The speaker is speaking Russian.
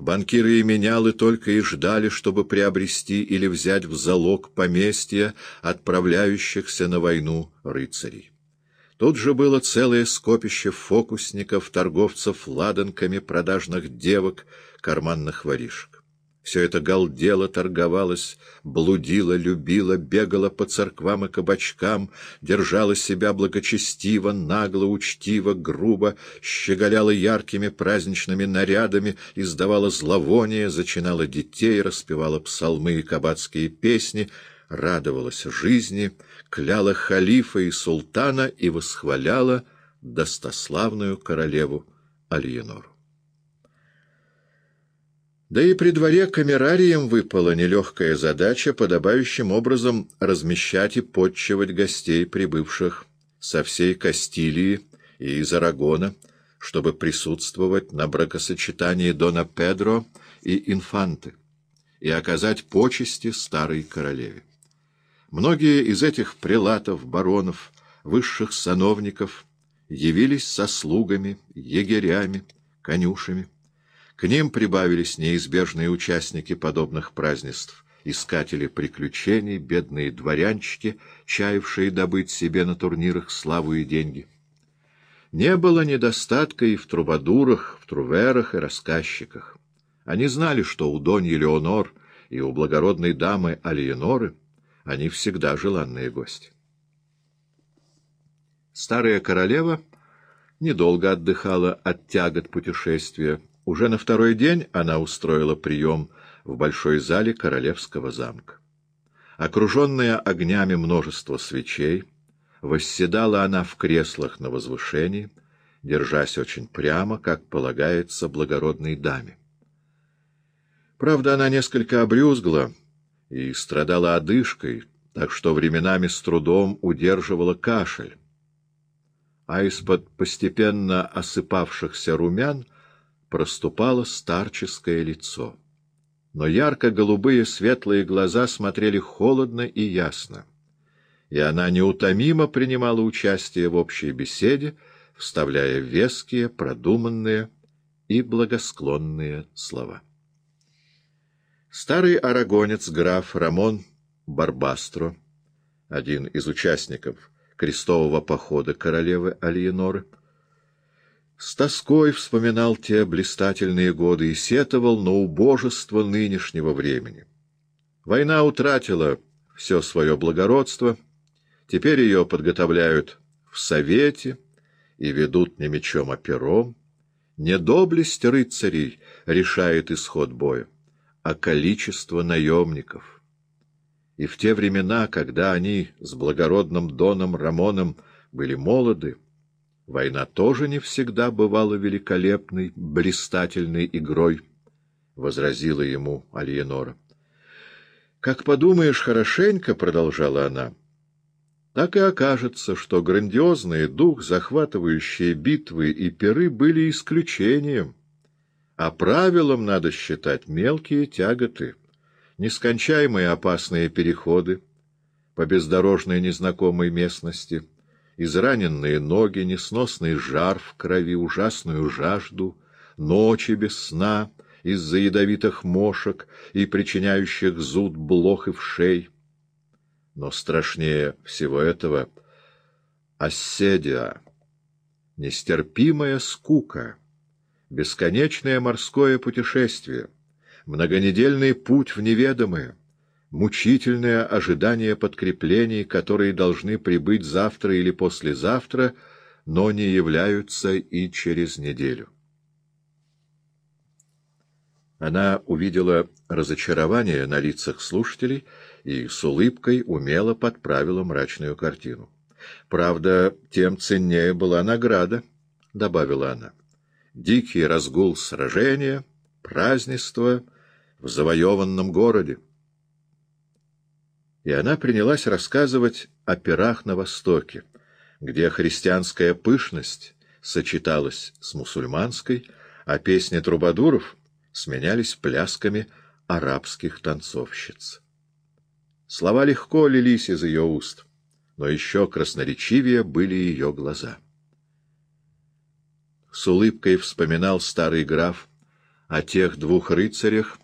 Банкиры и менялы только и ждали, чтобы приобрести или взять в залог поместья отправляющихся на войну рыцарей. Тут же было целое скопище фокусников, торговцев ладанками, продажных девок, карманных воришек. Все это галдело, торговалось, блудило, любило, бегало по церквам и кабачкам, держало себя благочестиво, нагло, учтиво, грубо, щеголяло яркими праздничными нарядами, издавало зловоние, зачинало детей, распевало псалмы и кабацкие песни — радовалась жизни, кляла халифа и султана и восхваляла достославную королеву Альенору. Да и при дворе камерариям выпала нелегкая задача подобающим образом размещать и подчивать гостей, прибывших со всей Кастилии и из Арагона, чтобы присутствовать на бракосочетании Дона Педро и Инфанты и оказать почести старой королеве. Многие из этих прелатов, баронов, высших сановников явились со слугами, егерями, конюшами. К ним прибавились неизбежные участники подобных празднеств, искатели приключений, бедные дворянчики, чаявшие добыть себе на турнирах славу и деньги. Не было недостатка и в трубадурах, в труверах и рассказчиках. Они знали, что у Доньи Леонор и у благородной дамы Алиеноры они всегда желанные гости. Старая королева недолго отдыхала от тягот путешествия. Уже на второй день она устроила прием в большой зале королевского замка. Окруженная огнями множества свечей, восседала она в креслах на возвышении, держась очень прямо, как полагается благородной даме. Правда, она несколько обрюзгла, и страдала одышкой, так что временами с трудом удерживала кашель. А из-под постепенно осыпавшихся румян проступало старческое лицо. Но ярко-голубые светлые глаза смотрели холодно и ясно, и она неутомимо принимала участие в общей беседе, вставляя веские, продуманные и благосклонные слова. Старый арагонец граф Рамон Барбастро, один из участников крестового похода королевы Алиеноры, с тоской вспоминал те блистательные годы и сетовал на убожество нынешнего времени. Война утратила все свое благородство, теперь ее подготовляют в совете и ведут не мечом, а пером. Не доблесть рыцарей решает исход боя а количество наемников. И в те времена, когда они с благородным Доном Рамоном были молоды, война тоже не всегда бывала великолепной, блистательной игрой, — возразила ему Альенора. — Как подумаешь хорошенько, — продолжала она, — так и окажется, что грандиозный дух, захватывающие битвы и пиры были исключением — а правилом надо считать мелкие тяготы, нескончаемые опасные переходы по бездорожной незнакомой местности, израненные ноги, несносный жар в крови, ужасную жажду, ночи без сна из-за ядовитых мошек и причиняющих зуд блох и вшей. Но страшнее всего этого — асседия, нестерпимая скука — бесконечное морское путешествие, многонедельный путь в неведомое, мучительное ожидание подкреплений, которые должны прибыть завтра или послезавтра, но не являются и через неделю. Она увидела разочарование на лицах слушателей и с улыбкой умело подправила мрачную картину. «Правда, тем ценнее была награда», — добавила она дикий разгул сражения, празднество в завоеванном городе. И она принялась рассказывать о пирах на Востоке, где христианская пышность сочеталась с мусульманской, а песни трубадуров сменялись плясками арабских танцовщиц. Слова легко лились из ее уст, но еще красноречивее были ее глаза. С улыбкой вспоминал старый граф о тех двух рыцарях,